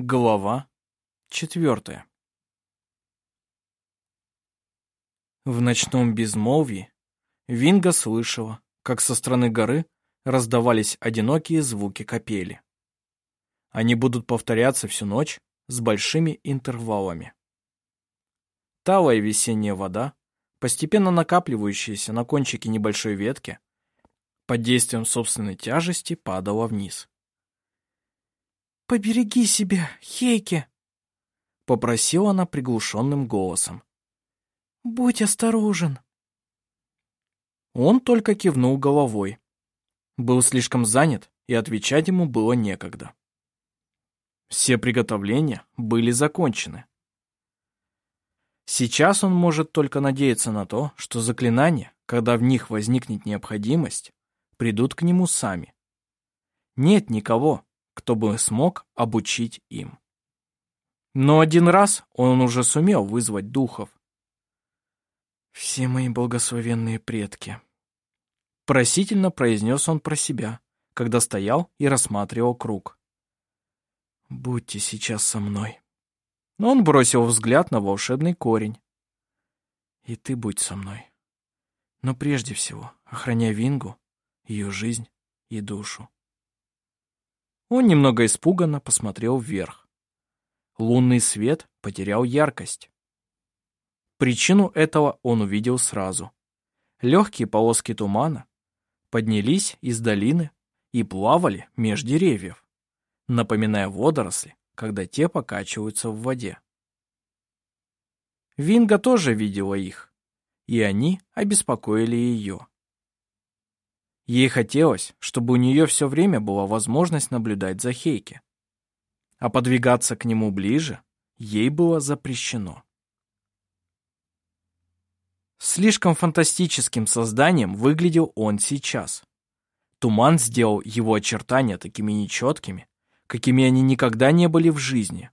Глава четвертая В ночном безмолвии Винга слышала, как со стороны горы раздавались одинокие звуки капели. Они будут повторяться всю ночь с большими интервалами. Талая весенняя вода, постепенно накапливающаяся на кончике небольшой ветки, под действием собственной тяжести падала вниз. «Побереги себя, Хейке!» — попросила она приглушенным голосом. «Будь осторожен!» Он только кивнул головой. Был слишком занят, и отвечать ему было некогда. Все приготовления были закончены. Сейчас он может только надеяться на то, что заклинания, когда в них возникнет необходимость, придут к нему сами. Нет никого, кто бы смог обучить им. Но один раз он уже сумел вызвать духов. «Все мои благословенные предки», — просительно произнес он про себя, когда стоял и рассматривал круг. «Будьте сейчас со мной». Но он бросил взгляд на волшебный корень. «И ты будь со мной. Но прежде всего охраняй Вингу, ее жизнь и душу». Он немного испуганно посмотрел вверх. Лунный свет потерял яркость. Причину этого он увидел сразу. Легкие полоски тумана поднялись из долины и плавали меж деревьев, напоминая водоросли, когда те покачиваются в воде. Винга тоже видела их, и они обеспокоили ее. Ей хотелось, чтобы у нее все время была возможность наблюдать за Хейки. А подвигаться к нему ближе ей было запрещено. Слишком фантастическим созданием выглядел он сейчас. Туман сделал его очертания такими нечеткими, какими они никогда не были в жизни.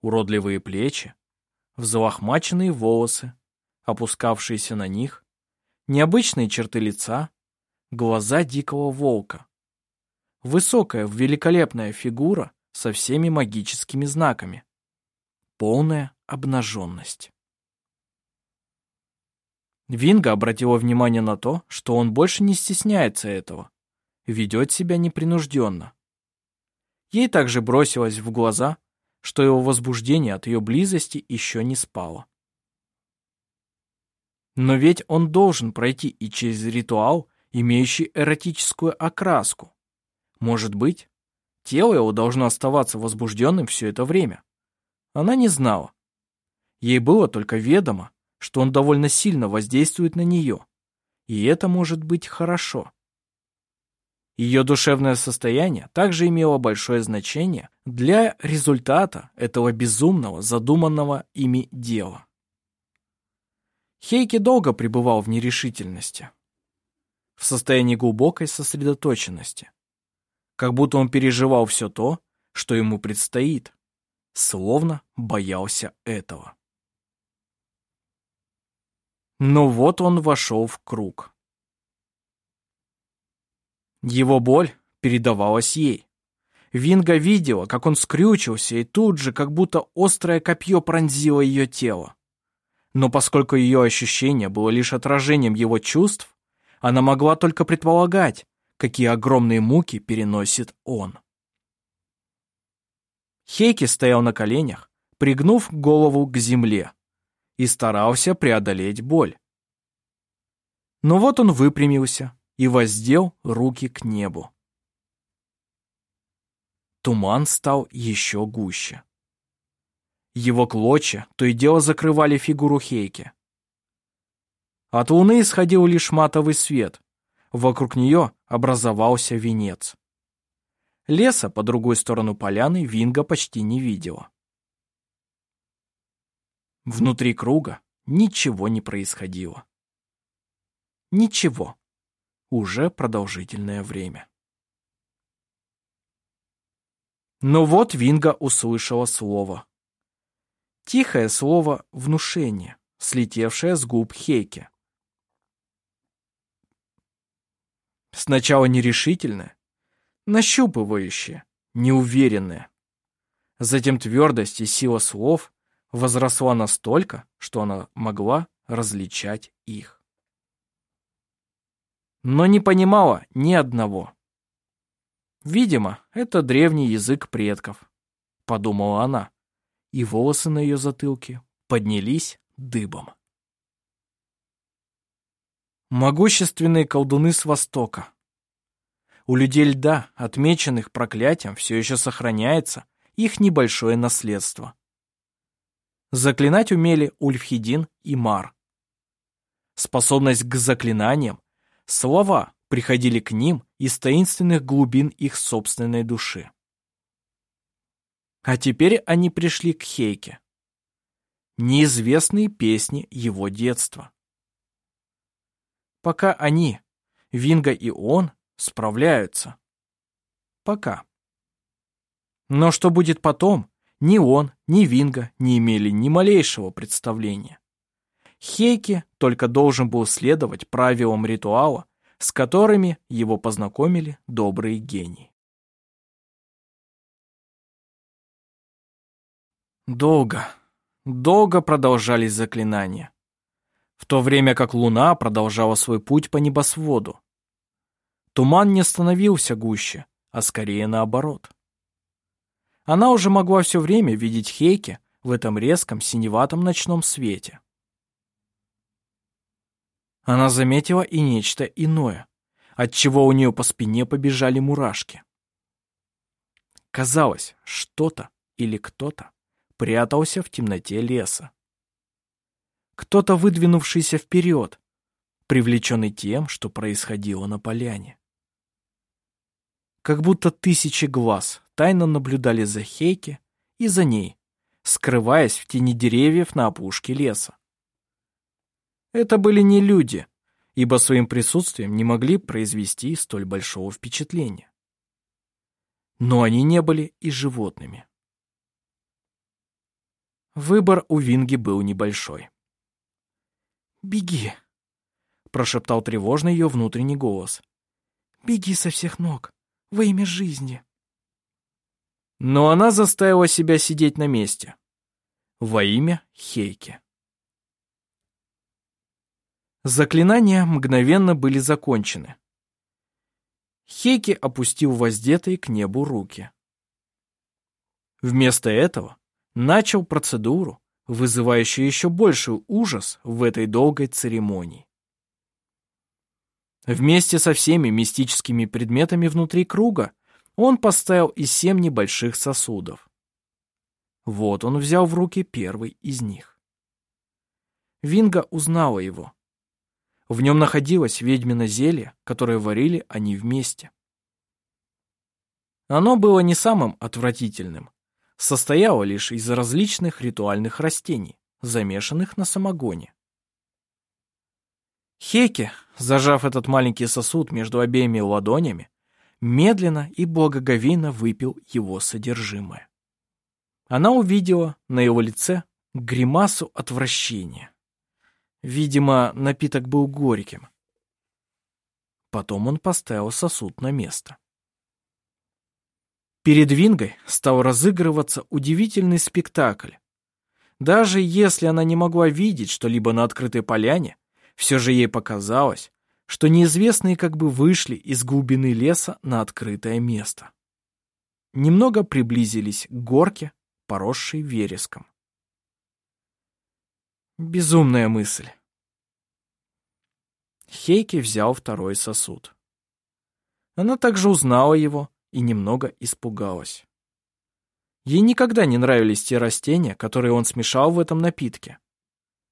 Уродливые плечи, взлохмаченные волосы, опускавшиеся на них, необычные черты лица, глаза дикого волка. Высокая, великолепная фигура со всеми магическими знаками. Полная обнаженность. Винга обратила внимание на то, что он больше не стесняется этого, ведет себя непринужденно. Ей также бросилось в глаза, что его возбуждение от ее близости еще не спало. Но ведь он должен пройти и через ритуал, имеющий эротическую окраску. Может быть, тело его должно оставаться возбужденным все это время. Она не знала. Ей было только ведомо, что он довольно сильно воздействует на нее, и это может быть хорошо. Ее душевное состояние также имело большое значение для результата этого безумного, задуманного ими дела. Хейки долго пребывал в нерешительности в состоянии глубокой сосредоточенности. Как будто он переживал все то, что ему предстоит, словно боялся этого. Но вот он вошел в круг. Его боль передавалась ей. Винга видела, как он скрючился, и тут же, как будто острое копье пронзило ее тело. Но поскольку ее ощущение было лишь отражением его чувств, она могла только предполагать, какие огромные муки переносит он. Хейки стоял на коленях, пригнув голову к земле, и старался преодолеть боль. Но вот он выпрямился и воздел руки к небу. Туман стал еще гуще. Его клочья то и дело закрывали фигуру Хейки. От луны исходил лишь матовый свет. Вокруг нее образовался венец. Леса по другой сторону поляны Винга почти не видела. Внутри круга ничего не происходило. Ничего. Уже продолжительное время. Но вот Винга услышала слово. Тихое слово «внушение», слетевшее с губ Хейки. Сначала нерешительное, нащупывающее, неуверенное. Затем твердость и сила слов возросла настолько, что она могла различать их. Но не понимала ни одного. Видимо, это древний язык предков, подумала она, и волосы на ее затылке поднялись дыбом. Могущественные колдуны с Востока. У людей льда, отмеченных проклятием, все еще сохраняется их небольшое наследство. Заклинать умели Ульфхедин и Мар. Способность к заклинаниям, слова приходили к ним из таинственных глубин их собственной души. А теперь они пришли к Хейке. Неизвестные песни его детства. Пока они, Винга и он, справляются. Пока. Но что будет потом, ни он, ни Винга не имели ни малейшего представления. Хейке только должен был следовать правилам ритуала, с которыми его познакомили добрые гении. Долго, долго продолжались заклинания, в то время как луна продолжала свой путь по небосводу. Туман не становился гуще, а скорее наоборот. Она уже могла все время видеть Хейке в этом резком синеватом ночном свете. Она заметила и нечто иное, отчего у нее по спине побежали мурашки. Казалось, что-то или кто-то прятался в темноте леса. Кто-то, выдвинувшийся вперед, привлеченный тем, что происходило на поляне. Как будто тысячи глаз тайно наблюдали за Хейке и за ней, скрываясь в тени деревьев на опушке леса. Это были не люди, ибо своим присутствием не могли произвести столь большого впечатления. Но они не были и животными. Выбор у Винги был небольшой. «Беги!» — прошептал тревожный ее внутренний голос. «Беги со всех ног, во имя жизни!» Но она заставила себя сидеть на месте. Во имя Хейки. Заклинания мгновенно были закончены. Хейки опустил воздетые к небу руки. Вместо этого начал процедуру, вызывающую еще больший ужас в этой долгой церемонии. Вместе со всеми мистическими предметами внутри круга он поставил и семь небольших сосудов. Вот он взял в руки первый из них. Винга узнала его. В нем находилось ведьмино зелье, которое варили они вместе. Оно было не самым отвратительным, состояло лишь из различных ритуальных растений, замешанных на самогоне. Хеке, зажав этот маленький сосуд между обеими ладонями, медленно и благоговейно выпил его содержимое. Она увидела на его лице гримасу отвращения. Видимо, напиток был горьким. Потом он поставил сосуд на место. Перед Вингой стал разыгрываться удивительный спектакль. Даже если она не могла видеть что-либо на открытой поляне, все же ей показалось, что неизвестные как бы вышли из глубины леса на открытое место. Немного приблизились к горке, поросшей вереском. Безумная мысль. Хейки взял второй сосуд. Она также узнала его и немного испугалась. Ей никогда не нравились те растения, которые он смешал в этом напитке.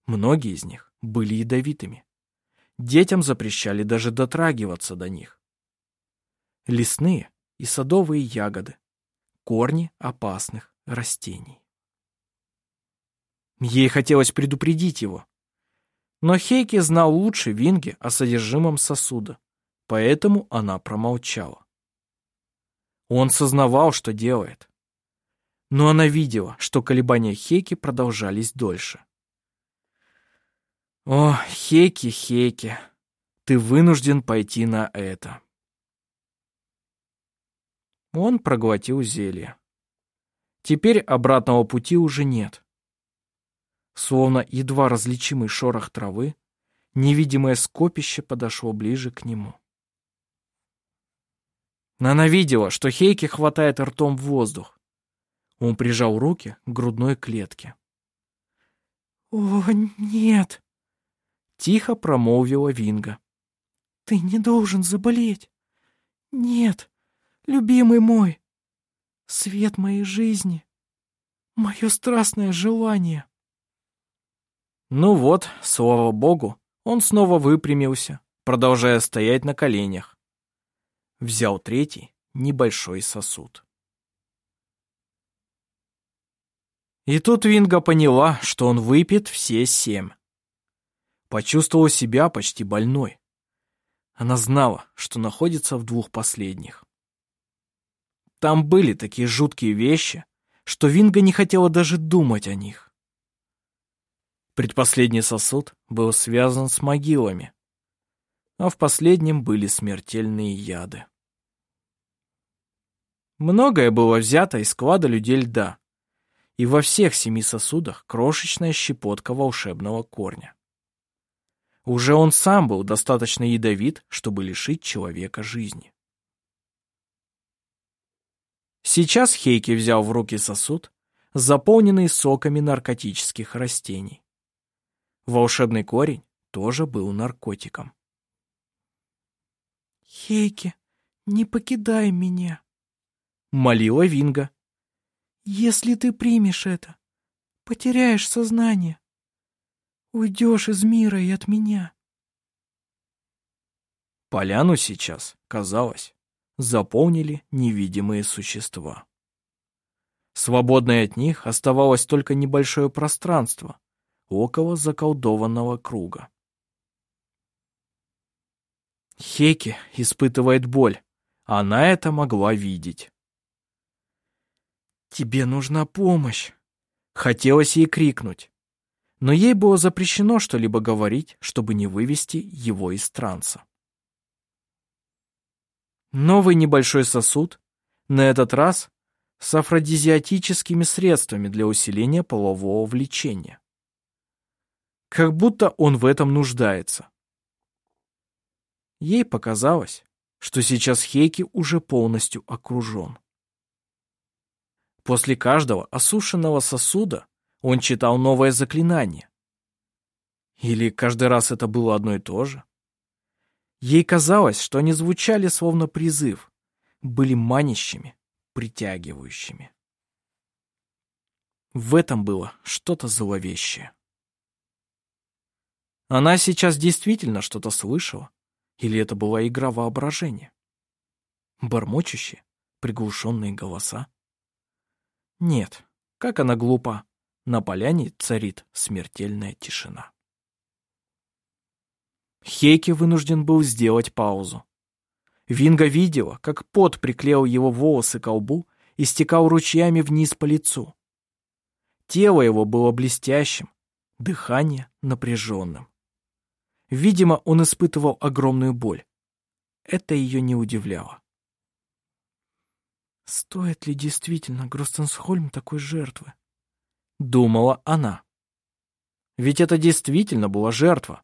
Многие из них были ядовитыми. Детям запрещали даже дотрагиваться до них. Лесные и садовые ягоды. Корни опасных растений. Ей хотелось предупредить его. Но Хейки знал лучше Винги о содержимом сосуда, поэтому она промолчала. Он сознавал, что делает. Но она видела, что колебания Хейки продолжались дольше. О, Хеки, Хеки, ты вынужден пойти на это. Он проглотил зелье. Теперь обратного пути уже нет. Словно едва различимый шорох травы, невидимое скопище подошло ближе к нему. Она видела, что Хейке хватает ртом в воздух. Он прижал руки к грудной клетке. «О, нет!» — тихо промолвила Винга. «Ты не должен заболеть! Нет, любимый мой, свет моей жизни, мое страстное желание!» Ну вот, слава богу, он снова выпрямился, продолжая стоять на коленях. Взял третий, небольшой сосуд. И тут Винга поняла, что он выпьет все семь. Почувствовала себя почти больной. Она знала, что находится в двух последних. Там были такие жуткие вещи, что Винга не хотела даже думать о них. Предпоследний сосуд был связан с могилами, а в последнем были смертельные яды. Многое было взято из склада людей льда, и во всех семи сосудах крошечная щепотка волшебного корня. Уже он сам был достаточно ядовит, чтобы лишить человека жизни. Сейчас Хейки взял в руки сосуд, заполненный соками наркотических растений. Волшебный корень тоже был наркотиком. «Хейки, не покидай меня!» — молила Винга. Если ты примешь это, потеряешь сознание. Уйдешь из мира и от меня. Поляну сейчас, казалось, заполнили невидимые существа. Свободное от них оставалось только небольшое пространство около заколдованного круга. Хеки испытывает боль. Она это могла видеть. «Тебе нужна помощь!» Хотелось ей крикнуть. Но ей было запрещено что-либо говорить, чтобы не вывести его из транса. Новый небольшой сосуд, на этот раз с афродизиатическими средствами для усиления полового влечения. Как будто он в этом нуждается. Ей показалось, что сейчас Хейки уже полностью окружен. После каждого осушенного сосуда он читал новое заклинание. Или каждый раз это было одно и то же? Ей казалось, что они звучали словно призыв, были манящими, притягивающими. В этом было что-то зловещее. Она сейчас действительно что-то слышала? Или это была игра воображения? Бормочущие, приглушенные голоса? Нет, как она глупа. На поляне царит смертельная тишина. Хейки вынужден был сделать паузу. Винга видела, как пот приклеил его волосы к лбу и стекал ручьями вниз по лицу. Тело его было блестящим, дыхание напряженным. Видимо, он испытывал огромную боль. Это ее не удивляло. Стоит ли действительно Гростенсхольм такой жертвы? Думала она. Ведь это действительно была жертва.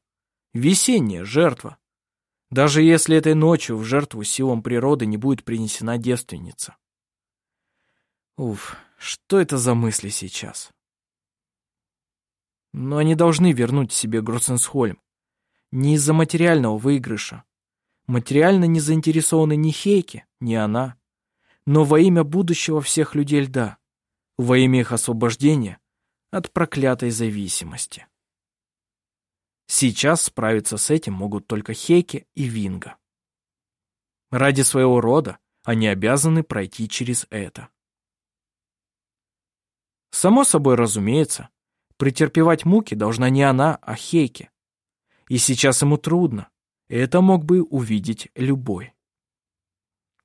Весенняя жертва. Даже если этой ночью в жертву силам природы не будет принесена девственница. Уф, что это за мысли сейчас? Но они должны вернуть себе Гроссенсхольм. Не из-за материального выигрыша. Материально не заинтересованы ни Хейки, ни она но во имя будущего всех людей льда, во имя их освобождения от проклятой зависимости. Сейчас справиться с этим могут только Хейке и Винга. Ради своего рода они обязаны пройти через это. Само собой разумеется, претерпевать муки должна не она, а Хейке. И сейчас ему трудно, это мог бы увидеть любой.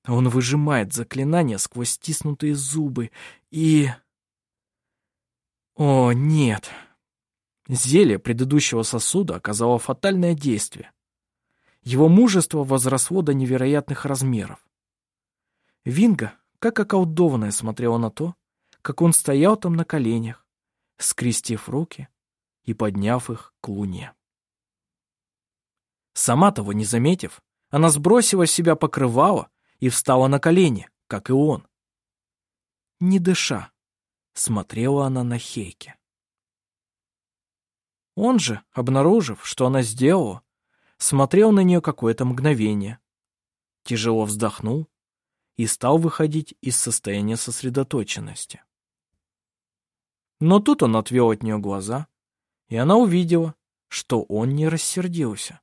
Он выжимает заклинание сквозь стиснутые зубы и... О, нет. Зелье предыдущего сосуда оказало фатальное действие. Его мужество возросло до невероятных размеров. Винга, как околдованная, смотрела на то, как он стоял там на коленях, скрестив руки и подняв их к луне. Сама того не заметив, она сбросила с себя покрывало и встала на колени, как и он. Не дыша, смотрела она на Хейке. Он же, обнаружив, что она сделала, смотрел на нее какое-то мгновение, тяжело вздохнул и стал выходить из состояния сосредоточенности. Но тут он отвел от нее глаза, и она увидела, что он не рассердился.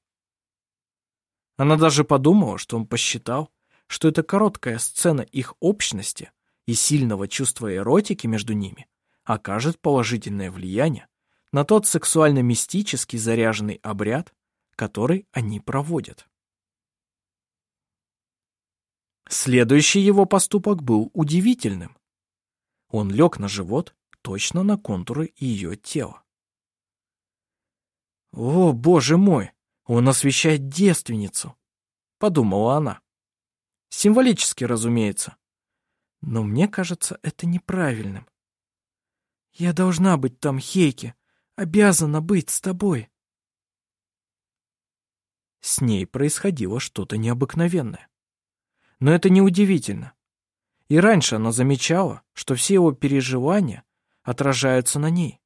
Она даже подумала, что он посчитал, что эта короткая сцена их общности и сильного чувства эротики между ними окажет положительное влияние на тот сексуально-мистически заряженный обряд, который они проводят. Следующий его поступок был удивительным. Он лег на живот точно на контуры ее тела. «О, боже мой, он освещает девственницу!» — подумала она. Символически, разумеется. Но мне кажется это неправильным. «Я должна быть там, Хейке, обязана быть с тобой. С ней происходило что-то необыкновенное. Но это не удивительно. И раньше она замечала, что все его переживания отражаются на ней.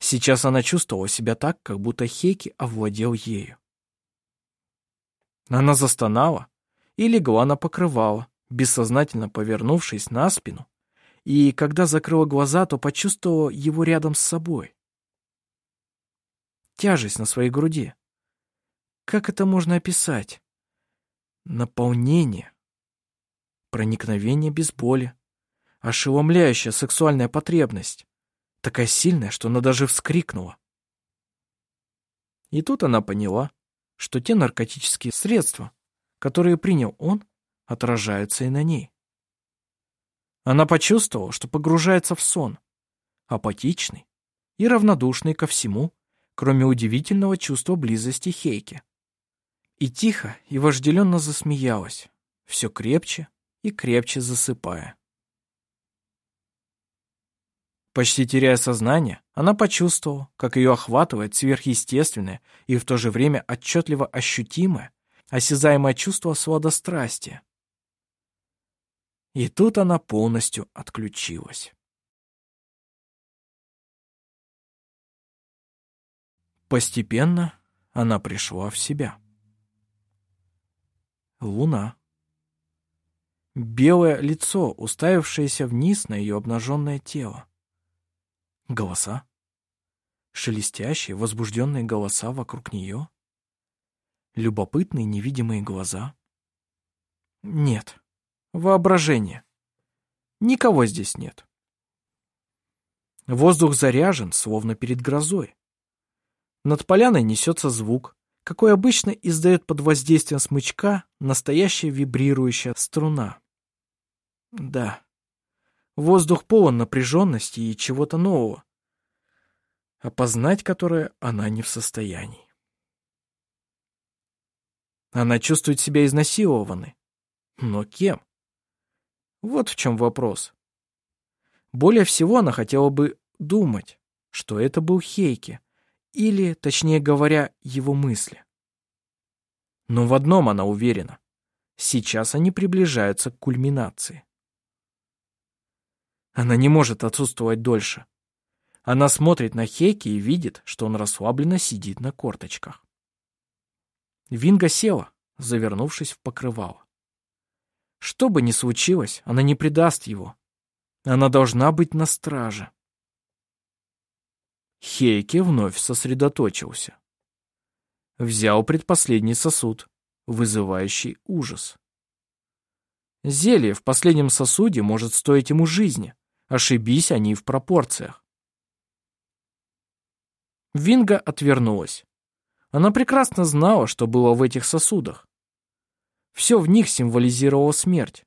Сейчас она чувствовала себя так, как будто Хейки овладел ею. Она застонала и легла на покрывало, бессознательно повернувшись на спину, и когда закрыла глаза, то почувствовала его рядом с собой тяжесть на своей груди. Как это можно описать? Наполнение, проникновение без боли, ошеломляющая сексуальная потребность, такая сильная, что она даже вскрикнула. И тут она поняла, что те наркотические средства, которые принял он, отражаются и на ней. Она почувствовала, что погружается в сон, апатичный и равнодушный ко всему, кроме удивительного чувства близости Хейки. И тихо и вожделенно засмеялась, все крепче и крепче засыпая. Почти теряя сознание, она почувствовала, как ее охватывает сверхъестественное и в то же время отчетливо ощутимое, осязаемое чувство сладострастия. И тут она полностью отключилась. Постепенно она пришла в себя. Луна. Белое лицо, уставившееся вниз на ее обнаженное тело. Голоса. Шелестящие, возбужденные голоса вокруг нее. Любопытные невидимые глаза. Нет. Воображение. Никого здесь нет. Воздух заряжен, словно перед грозой. Над поляной несется звук, какой обычно издает под воздействием смычка настоящая вибрирующая струна. Да, воздух полон напряженности и чего-то нового, опознать которое она не в состоянии. Она чувствует себя изнасилованной. Но кем? Вот в чем вопрос. Более всего она хотела бы думать, что это был Хейке, или, точнее говоря, его мысли. Но в одном она уверена. Сейчас они приближаются к кульминации. Она не может отсутствовать дольше. Она смотрит на Хейки и видит, что он расслабленно сидит на корточках. Винга села, завернувшись в покрывало. Что бы ни случилось, она не предаст его. Она должна быть на страже. Хейке вновь сосредоточился. Взял предпоследний сосуд, вызывающий ужас. Зелье в последнем сосуде может стоить ему жизни, ошибись они в пропорциях. Винга отвернулась. Она прекрасно знала, что было в этих сосудах. Все в них символизировало смерть.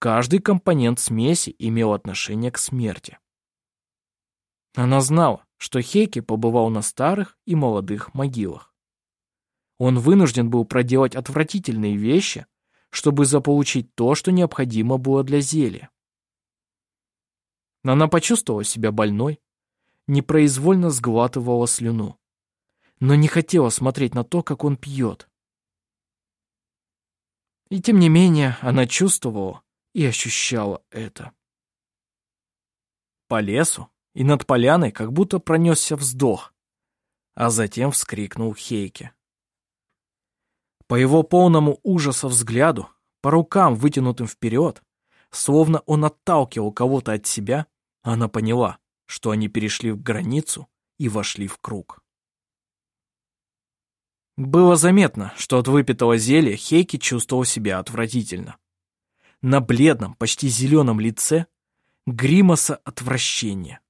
Каждый компонент смеси имел отношение к смерти. Она знала, что Хейке побывал на старых и молодых могилах. Он вынужден был проделать отвратительные вещи, чтобы заполучить то, что необходимо было для зелья. Она почувствовала себя больной, непроизвольно сглатывала слюну, но не хотела смотреть на то, как он пьет. И тем не менее она чувствовала и ощущала это. По лесу и над поляной как будто пронесся вздох, а затем вскрикнул Хейке. По его полному ужаса взгляду, по рукам, вытянутым вперед, словно он отталкивал кого-то от себя, она поняла, что они перешли в границу и вошли в круг. Было заметно, что от выпитого зелья Хейки чувствовал себя отвратительно. На бледном, почти зеленом лице гримаса отвращения.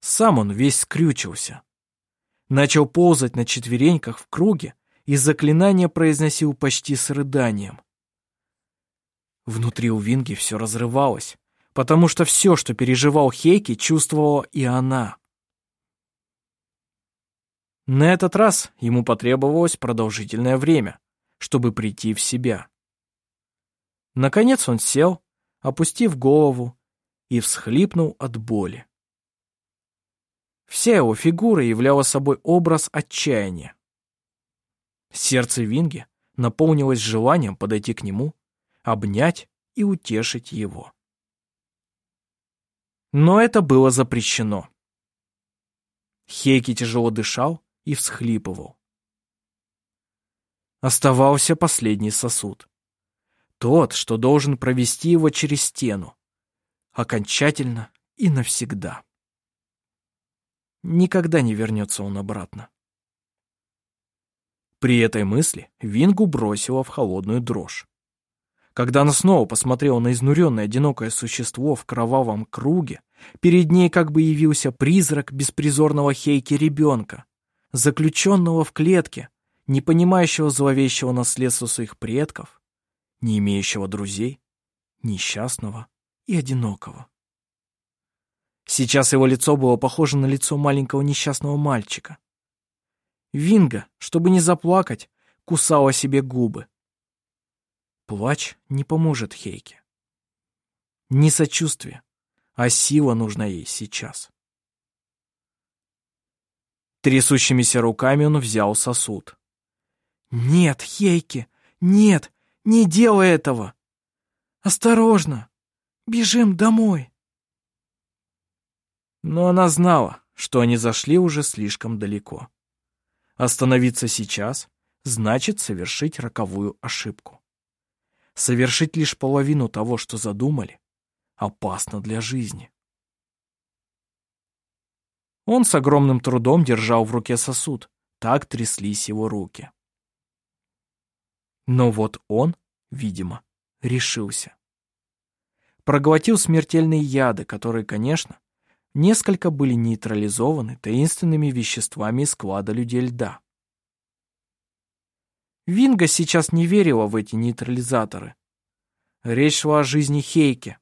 Сам он весь скрючился. Начал ползать на четвереньках в круге и заклинание произносил почти с рыданием. Внутри у Винги все разрывалось, потому что все, что переживал Хейки, чувствовала и она. На этот раз ему потребовалось продолжительное время, чтобы прийти в себя. Наконец он сел, опустив голову, и всхлипнул от боли. Вся его фигура являла собой образ отчаяния. Сердце Винги наполнилось желанием подойти к нему, обнять и утешить его. Но это было запрещено. Хейки тяжело дышал и всхлипывал. Оставался последний сосуд. Тот, что должен провести его через стену. Окончательно и навсегда. Никогда не вернется он обратно. При этой мысли Вингу бросила в холодную дрожь. Когда она снова посмотрела на изнуренное одинокое существо в кровавом круге, перед ней как бы явился призрак беспризорного Хейки ребенка, заключенного в клетке, не понимающего зловещего наследства своих предков, не имеющего друзей, несчастного и одинокого. Сейчас его лицо было похоже на лицо маленького несчастного мальчика, Винга, чтобы не заплакать, кусала себе губы. Плач не поможет Хейке. Не сочувствие, а сила нужна ей сейчас. Трясущимися руками он взял сосуд. «Нет, Хейке, нет, не делай этого! Осторожно! Бежим домой!» Но она знала, что они зашли уже слишком далеко. Остановиться сейчас значит совершить роковую ошибку. Совершить лишь половину того, что задумали, опасно для жизни. Он с огромным трудом держал в руке сосуд, так тряслись его руки. Но вот он, видимо, решился. Проглотил смертельные яды, которые, конечно, несколько были нейтрализованы таинственными веществами из склада людей льда. Винга сейчас не верила в эти нейтрализаторы. Речь шла о жизни Хейке.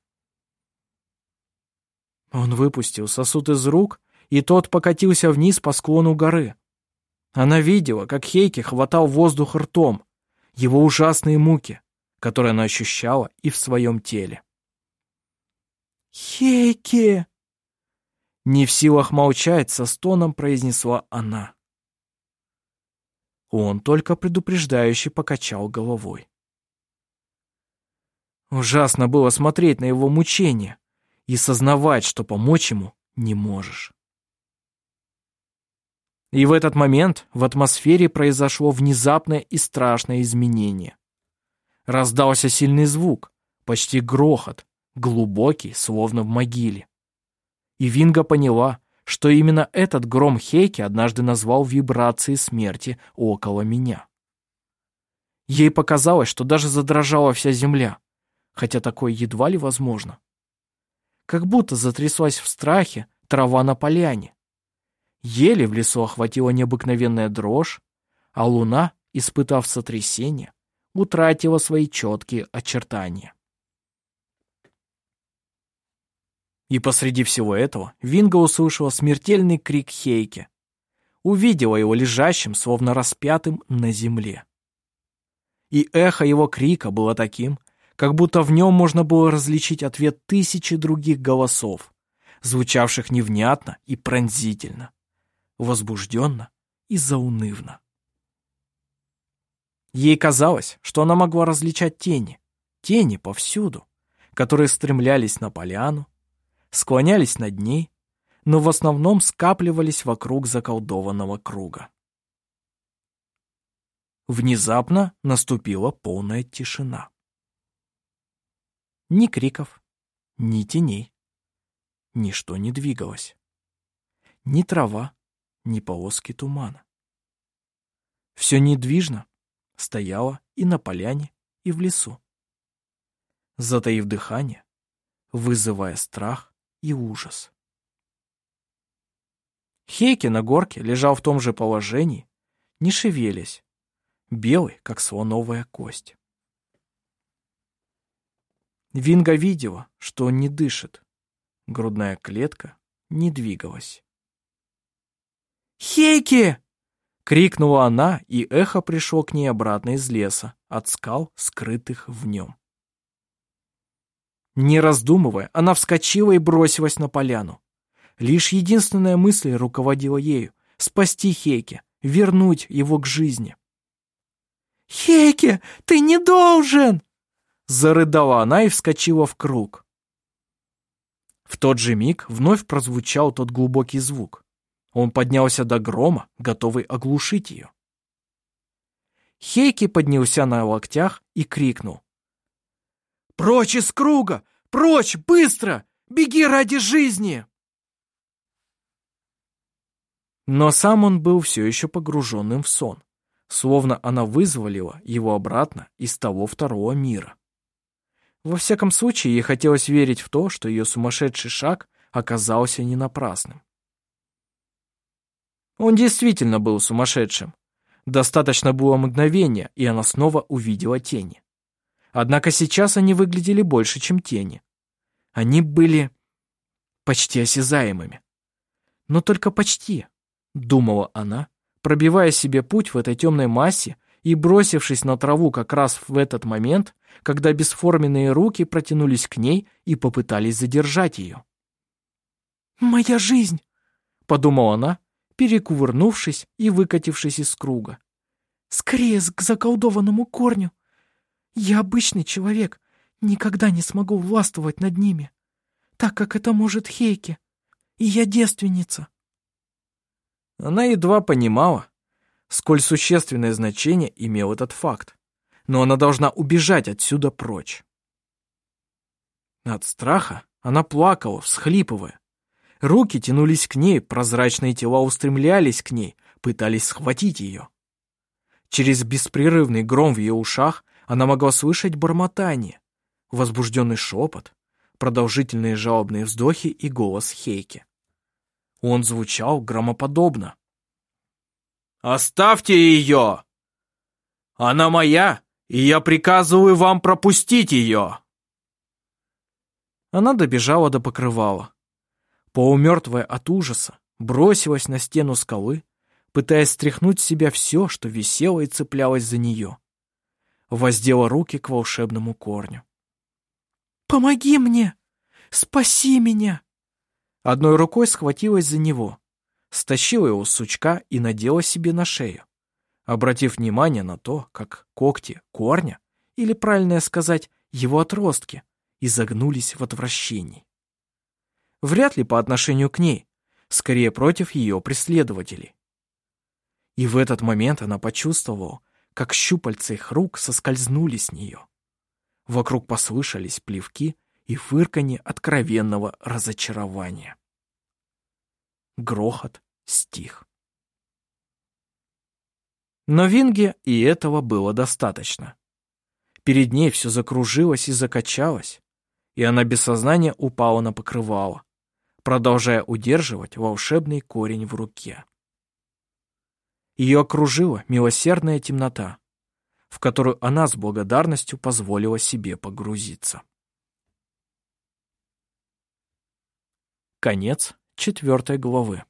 Он выпустил сосуд из рук, и тот покатился вниз по склону горы. Она видела, как Хейке хватал воздух ртом, его ужасные муки, которые она ощущала и в своем теле. «Хейке!» Не в силах молчать, со стоном произнесла она. Он только предупреждающе покачал головой. Ужасно было смотреть на его мучения и сознавать, что помочь ему не можешь. И в этот момент в атмосфере произошло внезапное и страшное изменение. Раздался сильный звук, почти грохот, глубокий, словно в могиле. И Винга поняла, что именно этот гром Хейки однажды назвал вибрацией смерти около меня. Ей показалось, что даже задрожала вся земля, хотя такое едва ли возможно. Как будто затряслась в страхе трава на поляне. Еле в лесу охватила необыкновенная дрожь, а луна, испытав сотрясение, утратила свои четкие очертания. И посреди всего этого Винга услышала смертельный крик Хейки. Увидела его лежащим, словно распятым, на земле. И эхо его крика было таким, как будто в нем можно было различить ответ тысячи других голосов, звучавших невнятно и пронзительно, возбужденно и заунывно. Ей казалось, что она могла различать тени, тени повсюду, которые стремлялись на поляну, склонялись над ней, но в основном скапливались вокруг заколдованного круга. Внезапно наступила полная тишина. Ни криков, ни теней. Ничто не двигалось. Ни трава, ни полоски тумана. Все недвижно стояло и на поляне, и в лесу. Затаив дыхание, вызывая страх и ужас. Хейки на горке лежал в том же положении, не шевелясь, белый, как слоновая кость. Винга видела, что он не дышит. Грудная клетка не двигалась. «Хейки!» — крикнула она, и эхо пришло к ней обратно из леса, от скал, скрытых в нем. Не раздумывая, она вскочила и бросилась на поляну. Лишь единственная мысль руководила ею — спасти Хейки, вернуть его к жизни. «Хейке, ты не должен!» Зарыдала она и вскочила в круг. В тот же миг вновь прозвучал тот глубокий звук. Он поднялся до грома, готовый оглушить ее. Хейки поднялся на локтях и крикнул. «Прочь из круга! Прочь! Быстро! Беги ради жизни!» Но сам он был все еще погруженным в сон словно она вызволила его обратно из того второго мира. Во всяком случае, ей хотелось верить в то, что ее сумасшедший шаг оказался не напрасным. Он действительно был сумасшедшим. Достаточно было мгновения, и она снова увидела тени. Однако сейчас они выглядели больше, чем тени. Они были почти осязаемыми. Но только почти, думала она, пробивая себе путь в этой темной массе и бросившись на траву как раз в этот момент, когда бесформенные руки протянулись к ней и попытались задержать ее. «Моя жизнь!» — подумала она, перекувырнувшись и выкатившись из круга. «Скорее к заколдованному корню! Я обычный человек, никогда не смогу властвовать над ними, так как это может Хейке, и я девственница!» Она едва понимала, сколь существенное значение имел этот факт, но она должна убежать отсюда прочь. От страха она плакала, всхлипывая. Руки тянулись к ней, прозрачные тела устремлялись к ней, пытались схватить ее. Через беспрерывный гром в ее ушах она могла слышать бормотание, возбужденный шепот, продолжительные жалобные вздохи и голос Хейки. Он звучал громоподобно. «Оставьте ее! Она моя, и я приказываю вам пропустить ее!» Она добежала до покрывала. Полумертвая от ужаса, бросилась на стену скалы, пытаясь стряхнуть с себя все, что висело и цеплялось за нее. Воздела руки к волшебному корню. «Помоги мне! Спаси меня!» Одной рукой схватилась за него, стащила его с сучка и надела себе на шею, обратив внимание на то, как когти корня, или, правильно сказать, его отростки, изогнулись в отвращении. Вряд ли по отношению к ней, скорее против ее преследователей. И в этот момент она почувствовала, как щупальца их рук соскользнули с нее. Вокруг послышались плевки и фырканье откровенного разочарования. Грохот стих. Но Винге и этого было достаточно. Перед ней все закружилось и закачалось, и она без сознания упала на покрывало, продолжая удерживать волшебный корень в руке. Ее окружила милосердная темнота, в которую она с благодарностью позволила себе погрузиться. Конец четвертой главы.